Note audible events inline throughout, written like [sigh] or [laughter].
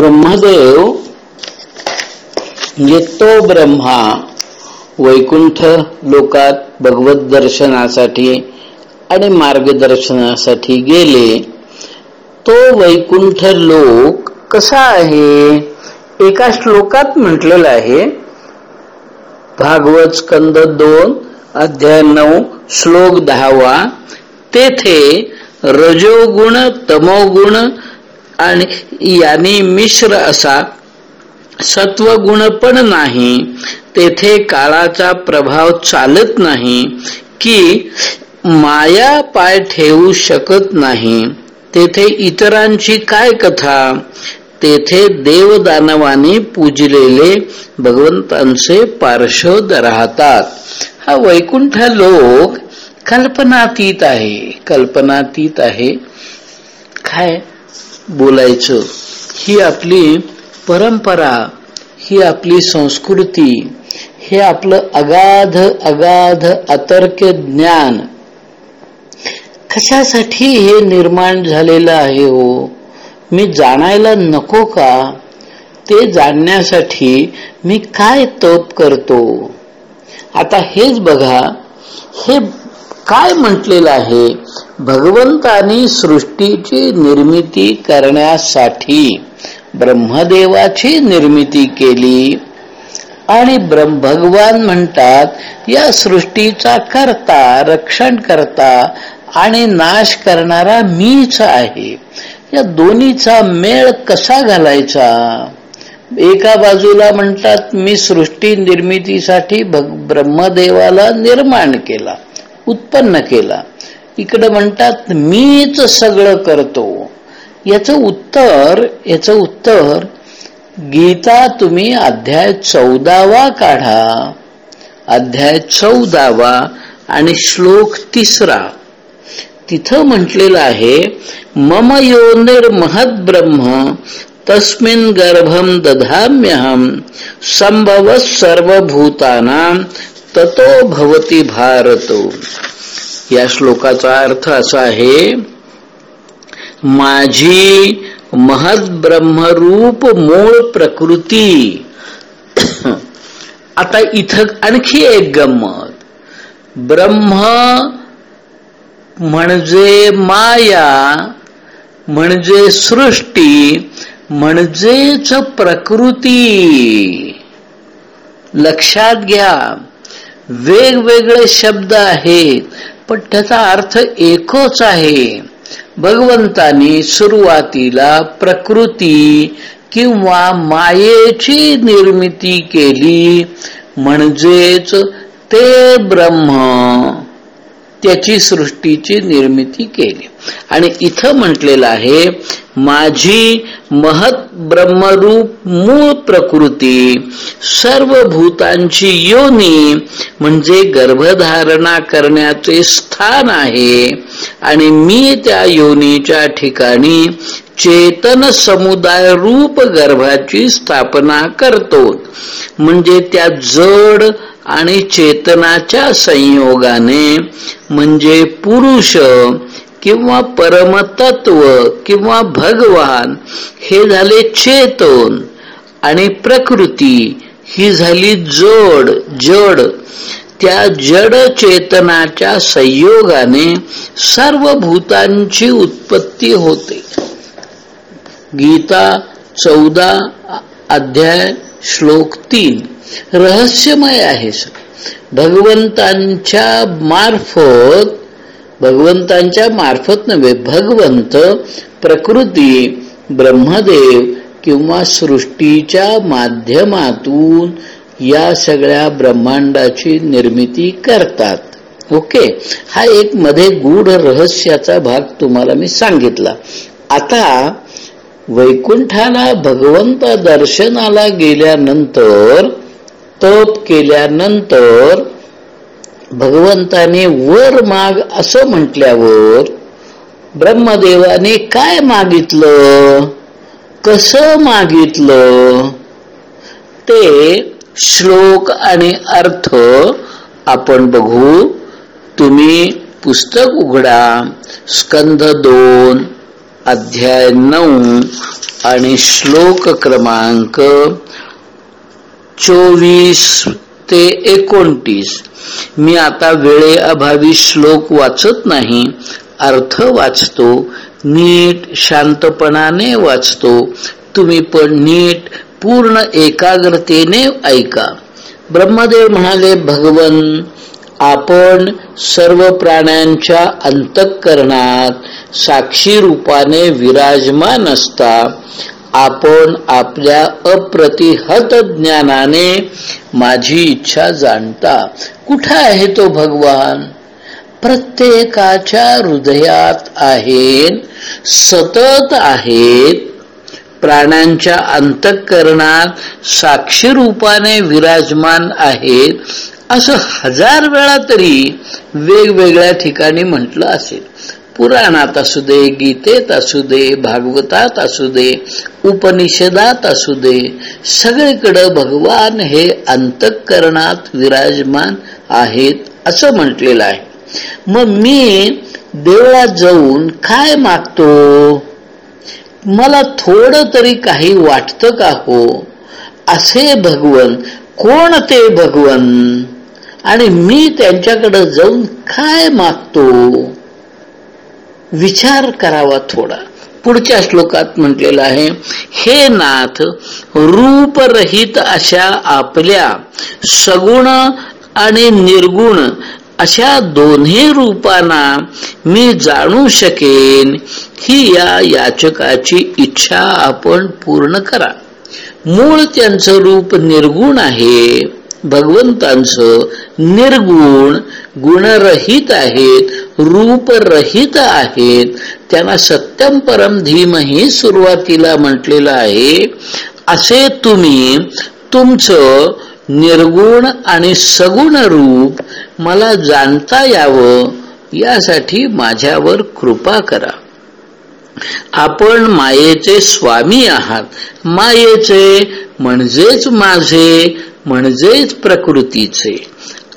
ब्रह्मदेव म्हणजे तो ब्रह्मा वैकुंठ लोकात भगवत दर्शनासाठी आणि मार्गदर्शनासाठी गेले. तो वैकुंठ लोक कसा आहे? एका श्लोकात म्हटलेला आहे भागवत स्कंद दोन अध्याय नऊ श्लोक दहावा तेथे रजोगुण तमोगुण आणि याने मिश्र असा सत्वगुण पण नाही तेथे काळाचा प्रभाव चालत नाही की माया पाय ठेवू शकत नाही. तेथे इतरांची काय कथा? तेथे देवदानवाने पूजलेले भगवंतांचे पार्श्वद राहतात हा वैकुंठ लोक कल्पनातीत आहे कल्पनातीत आहे. काय? बोलायचं. ही आपली परंपरा ही आपली संस्कृती हे आपलं अगाध अगाध अतर्क ज्ञान कशासाठी हे निर्माण झालेलं आहे हो? मी जाणायला नको का? ते जाणण्यासाठी मी काय तप करतो? आता हेच बघा हे काय म्हटलेलं आहे? भगवंतानी सृष्टीची निर्मिती करण्यासाठी ब्रह्मदेवाची निर्मिती केली. आणि भगवान म्हणतात या सृष्टीचा करता रक्षण करता आणि नाश करणारा मीच आहे. या दोन्हीचा मेळ कसा घालायचा? एका बाजूला म्हणतात मी सृष्टी निर्मितीसाठी ब्रह्मदेवाला निर्माण केला. उत्पन्न केला. इकडे म्हणतात मीच सगळं करतो. याचं उत्तर याचं उत्तर गीता तुम्ही अध्याय चौदावा काढा. अध्याय चौदावा आणि श्लोक तिसरा. तिथं म्हटलेलं आहे मम योनिर महद ब्रह्म तस्मिन गर्भम दधाम्यहम संभव सर्वभूताना ततो भवती भारत. या श्लोकाचा अर्थ असा आहे माझी महद ब्रह्मरूप मूळ प्रकृती. [clears throat] आता इथं आणखी एक गंमत. ब्रह्म म्हणजे माया म्हणजे सृष्टी म्हणजेच प्रकृती. लक्षात घ्या. वेगवेगळे शब्द आहेत पण त्याचा अर्थ एकच आहे. भगवंतानी सुरुवातीला प्रकृती किंवा मायेची निर्मिती केली म्हणजेच ते ब्रह्म. त्याची सृष्टीची निर्मिती केली. आणि इथं म्हटलेलं आहे माझी महत ब्रह्मरूप मूळ प्रकृती सर्व भूतांची योनी म्हणजे गर्भधारणा करण्याचे स्थान आहे. आणि मी त्या योनीच्या ठिकाणी चेतन समुदाय रूप गर्भाची स्थापना करतो. म्हणजे त्या जड आणि चेतनाच्या संयोगाने म्हणजे पुरुष किंवा परमतत्व किंवा भगवान हे झाले चेतन आणि प्रकृती ही झाली जोड जड. त्या जड चेतनाच्या संयोगाने सर्व भूतांची उत्पत्ती होते. गीता चौदा अध्याय श्लोक तीन. रहस्यमय आहे भगवंतांच्या मार्फत भगवंतांच्या मार्फत नव्हे भगवंत प्रकृती ब्रह्मदेव किंवा सृष्टीच्या माध्यमातून या सगळ्या ब्रह्मांडाची निर्मिती करतात. ओके? हा एक मध्ये गूढ रहस्याचा भाग तुम्हाला मी सांगितला. आता वैकुंठाला भगवंत दर्शनाला गेल्यानंतर तप केल्यानंतर भगवंताने वर माग असं म्हटल्यावर ब्रह्मदेवाने काय मागितलं? कसं मागितलं? ते श्लोक आणि अर्थ आपण बघू. तुम्ही पुस्तक उघडा. स्कंध दोन. अध्याय नऊ आणि श्लोक क्रमांक चोवीस ते एकोणतीस. मी आता वेळे अभावी श्लोक वाचत नाही अर्थ वाचतो नीट शांतपणाने वाचतो. तुम्ही पण नीट पूर्ण एकाग्रतेने ऐका. ब्रह्मदेव म्हणाले भगवन आपण सर्व प्राण्यांच्या अंतःकरणात साक्षी रूपाने विराजमान असता आपण आपल्या अप्रतिहत ज्ञानाने माझी इच्छा जाणता. कुठं आहे तो भगवान? प्रत्येकाच्या हृदयात आहेत सतत आहेत. प्राण्यांच्या अंतःकरणात साक्षी रूपाने विराजमान आहेत. असं हजार वेळा तरी वेगवेगळ्या ठिकाणी म्हटलं असेल. पुराणात असू दे गीतेत असू दे भागवतात असू दे उपनिषदात असू दे सगळीकडं भगवान हे अंतःकरणात विराजमान आहेत असं म्हटलेलं आहे. मग मी देवळात जाऊन काय मागतो? मला थोडं तरी काही वाटतं का हो? असे भगवन कोण ते भगवन? आणि मी त्यांच्याकडं जाऊन काय मागतो? विचार करावा थोडा. पुढच्या श्लोकात म्हटलेलं आहे हे नाथ रूपरहित अशा आपल्या सगुण आणि निर्गुण अशा दोन्ही रूपांना मी जाणू शकेन ही या याचकाची इच्छा आपण पूर्ण करा. मूळ त्यांचं रूप निर्गुण आहे भगवंतांचं निर्गुण गुणरहित आहेत रूपरहित आहेत. त्यांना सत्यम परम धीमही सुरुवातीला म्हटलेलं आहे असे तुम्ही तुमचं निर्गुण आणि सगुण रूप मला जाणता यावं यासाठी माझ्यावर कृपा करा. आपण मायेचे स्वामी आहात. मायेचे म्हणजेच माझे म्हणजेच प्रकृतीचे.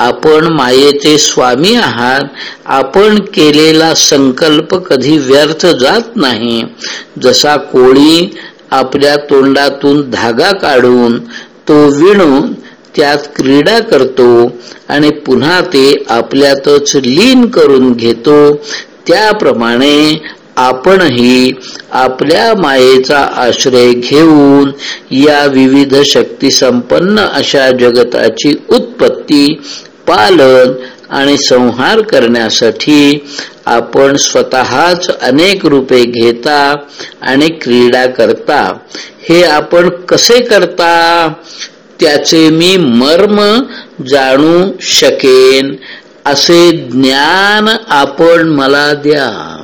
आपण मायेचे स्वामी आहात आपण केलेला संकल्प कधी व्यर्थ जात नाही. जसा कोळी आपल्या तोंडातून धागा काढून तो विणून त्यात क्रीडा करतो आणि पुन्हा ते आपल्यातच लीन करून घेतो त्याप्रमाणे आपणही आपल्या मायेचा आश्रय घेऊन या विविध शक्ती संपन्न अशा जगताची उत्पत्ती पालन आणि संहार करण्यासाठी आपण स्वतःच अनेक रूपे घेता आणि क्रीडा करता. हे आपण कसे करता? त्याचे मी मर्म जाणू शकेन. असे ज्ञान आपण मला द्या.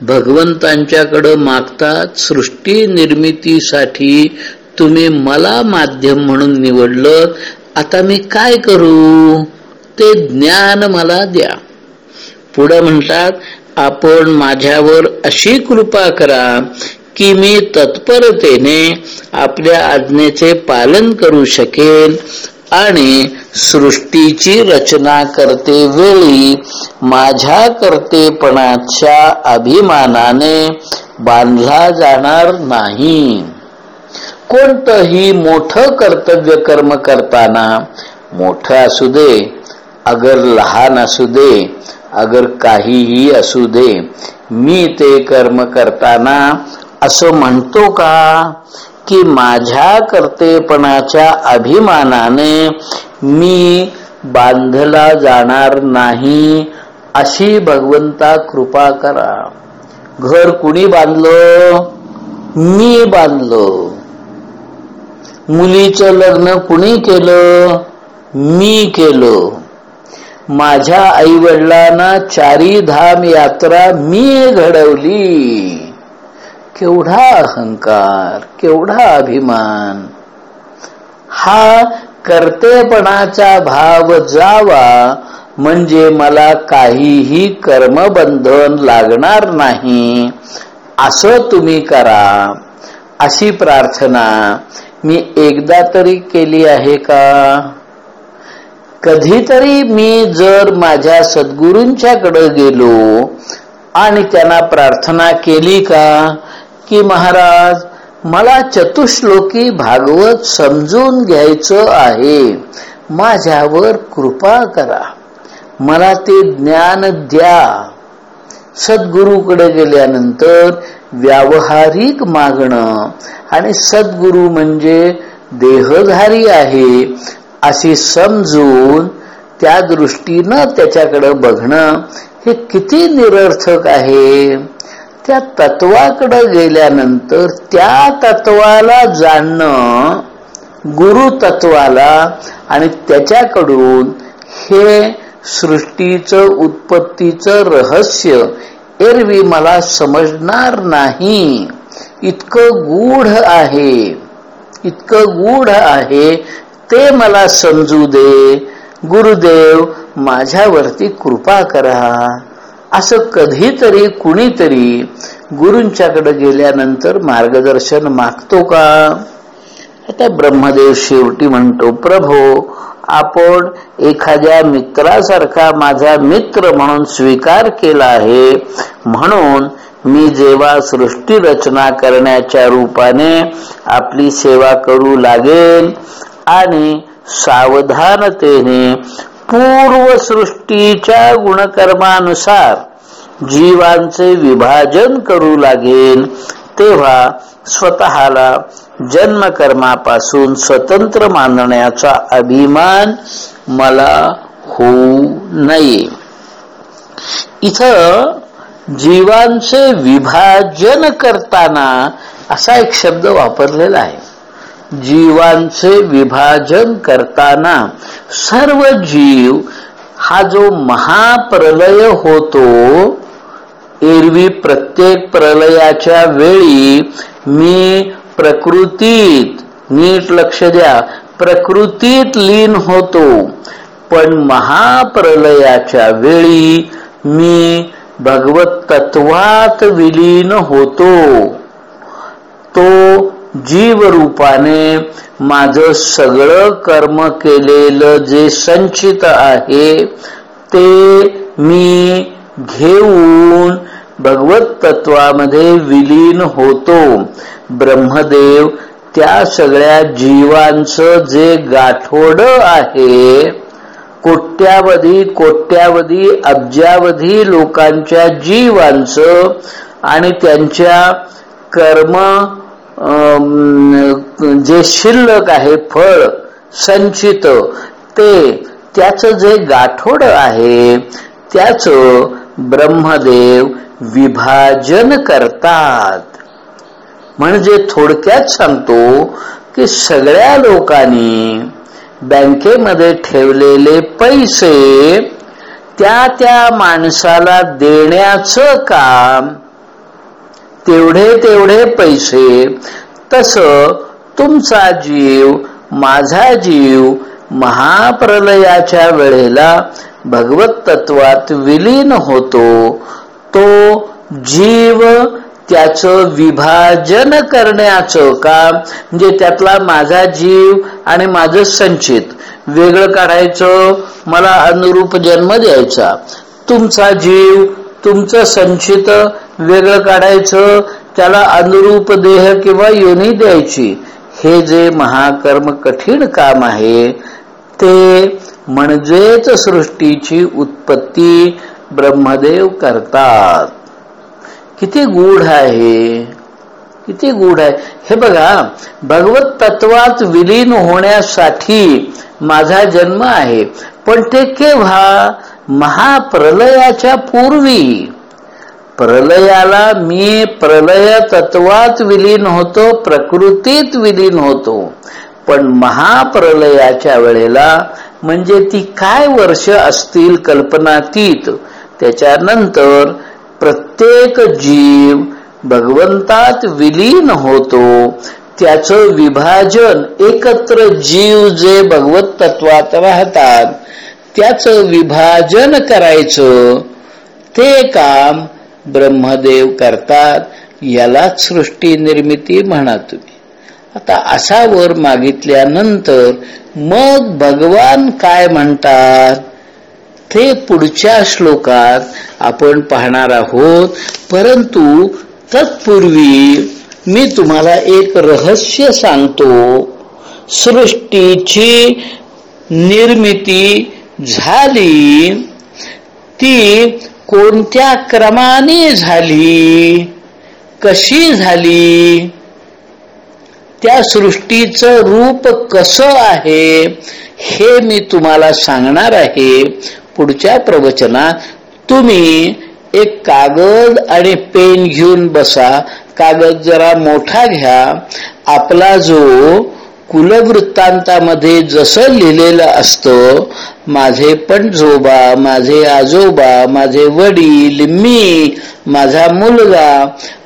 भगवंतांच्याकडं मागतात सृष्टी निर्मितीसाठी तुम्ही मला माध्यम म्हणून निवडलं आता मी काय करू? ते ज्ञान मला द्या. पुढं म्हणतात आपण माझ्यावर अशी कृपा करा की मी तत्परतेने आपल्या आज्ञेचे पालन करू शकेन आणि सृष्टीची रचना करते वेळी माझ्या कर्तेपणाच्या अभिमानाने बांधला जाणार नाही. कोणतंही मोठं कर्तव्य कर्म करताना मोठं असू दे अगर लहान असू दे अगर काहीही असू दे मी ते कर्म करताना असं म्हणतो का? की माझ्या कर्तेपणाच्या अभिमानाने मी बांधला जाणार नाही अशी भगवंता कृपा करा. घर कुणी बांधलं? मी बांधलो. मुलीचं लग्न कुणी केलं? मी केलं. माझ्या आई वडिलांना चारी धाम यात्रा मी घडवली. केवढा अहंकार केवढा अभिमान. हा कर्तेपणाचा भाव जावा म्हणजे मला काहीही कर्मबंधन लागणार नाही. असं तुम्ही करा. अशी प्रार्थना मी एकदा तरी केली आहे का? कधीतरी मी जर माझ्या सद्गुरूंच्याकडे गेलो आणि त्यांना प्रार्थना केली का? की महाराज मला चतुश्लोकी भागवत समजून घ्यायचं आहे. माझ्यावर कृपा करा. मला ते ज्ञान द्या. सद्गुरूकडे गेल्यानंतर व्यावहारिक मागणं. आणि सद्गुरु म्हणजे देहधारी आहे अशी समजून त्या दृष्टीनं त्याच्याकडे बघणं हे किती निरर्थक आहे. त्या तत्वाकडे गेल्यानंतर त्या तत्वाला जाणणं गुरु तत्वाला आणि त्याच्याकडून हे सृष्टीचं उत्पत्तीचं रहस्य एरवी मला समजणार नाही. इतकं गूढ आहे. इतकं गूढ आहे. ते मला समजू दे. गुरुदेव माझ्यावरती कृपा करा. असं कधीतरी कुणीतरी गुरूंच्याकडे गेल्यानंतर मार्गदर्शन मागतो का? आता ब्रह्मदेव शेवटी म्हणतो प्रभो आपण एखाद्या मित्रासारखा माझा मित्र म्हणून स्वीकार केला आहे. म्हणून मी जेव्हा सृष्टी रचना करण्याच्या रूपाने आपली सेवा करू लागेल आणि सावधानतेने पूर्व सृष्टीच्या गुणकर्मानुसार जीवांचे विभाजन करू लागेल तेव्हा स्वतःला जन्मकर्मापासून स्वतंत्र मानण्याचा अभिमान मला होऊ नये. इथं जीवांचे विभाजन करताना असा एक शब्द वापरलेला आहे. जीवांचे विभाजन करताना सर्व जीव हा जो महाप्रलय होतो एरवी प्रत्येक प्रलयाच्या वेळी मी प्रकृतीत नीट लक्ष द्या. प्रकृतीत लीन होतो. पण महाप्रलयाच्या वेळी मी भगवत तत्वात विलीन होतो. तो जीव रूपाने माझं सगळं कर्म केलेलं जे संचित आहे ते मी घेऊन भगवत तत्वामध्ये विलीन होतो. ब्रह्मदेव त्या सगळ्या जीवांचं जे गाठोड आहे कोट्यावधी कोट्यावधी अब्जावधी लोकांच्या जीवांचं आणि त्यांच्या कर्म जे शिल्लक आहे फळ संचित ते त्याच जे गाठोड आहे त्याच ब्रह्मदेव विभाजन करतात. म्हणजे थोडक्यात सांगतो की सगळ्या लोकांनी बँकेमध्ये ठेवलेले पैसे त्या त्या माणसाला देण्याचं काम तेवढे तेवढे पैसे तस तुमचा जीव माझा जीव महाप्रलयाच्या वेळेला भगवत तत्वात विलीन होतो. तो जीव त्याचं विभाजन करण्याचं काम म्हणजे त्यातला माझा जीव आणि माझं संचित वेगळं काढायचं मला अनुरूप जन्म द्यायचा. तुमचा जीव तुमचं संचित वेगळं काढायचं त्याला अनुरूप देह किंवा योनी द्यायची. हे जे महाकर्म कठीण काम आहे ते म्हणजेच सृष्टीची उत्पत्ती ब्रह्मदेव करतात. किती गूढ आहे? किती गूढ आहे? हे बघा भगवत तत्वात विलीन होण्यासाठी माझा जन्म आहे. पण ते केव्हा? महाप्रलयाच्या पूर्वी. प्रलयाला मी प्रलय तत्वात विलीन होतो प्रकृतीत विलीन होतो. पण महाप्रलयाच्या वेळेला म्हणजे ती काय वर्ष असतील कल्पनातीत? त्याच्यानंतर प्रत्येक जीव भगवंतात विलीन होतो. त्याचं विभाजन एकत्र जीव जे भगवत तत्वात राहतात त्याचं विभाजन करायचं ते काम ब्रह्मदेव करतात यालाच सृष्टी निर्मिती म्हणा तुम्ही. आता असा वर मागितल्यानंतर मग भगवान काय म्हणतात? ते पुढच्या श्लोकात आपण पाहणार आहोत. परंतु तत्पूर्वी मी तुम्हाला एक रहस्य सांगतो. सृष्टीची निर्मिती झाली ती कोणत्या क्रमाने झाली? कशी झाली? त्या सृष्टीचं रूप कसं आहे? हे मी तुम्हाला सांगणार आहे. पुढच्या प्रवचनात तुम्ही एक कागद आणि पेन घेऊन बसा. कागद जरा मोठा घ्या. आपला जो कुलवृत्तांतामध्ये जसं लिहिलेलं असतं माझे पणजोबा माझे आजोबा माझे वडील मी माझा मुलगा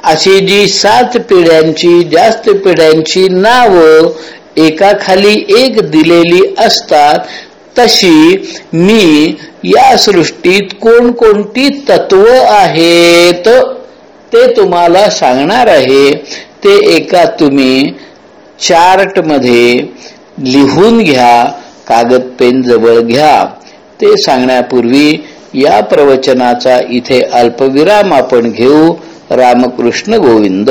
अशी जी सात पिढ्यांची जास्त पिढ्यांची नावं एकाखाली एक दिलेली असतात तशी मी या सृष्टीत कोणकोणती तत्व आहेत? ते तुम्हाला सांगणार आहे. ते एका तुम्ही चार्टमध्ये लिहून घ्या कागद पेन जवळ घ्या. ते सांगण्यापूर्वी या प्रवचनाचा इथे अल्पविराम आपण घेऊ. रामकृष्ण गोविंद.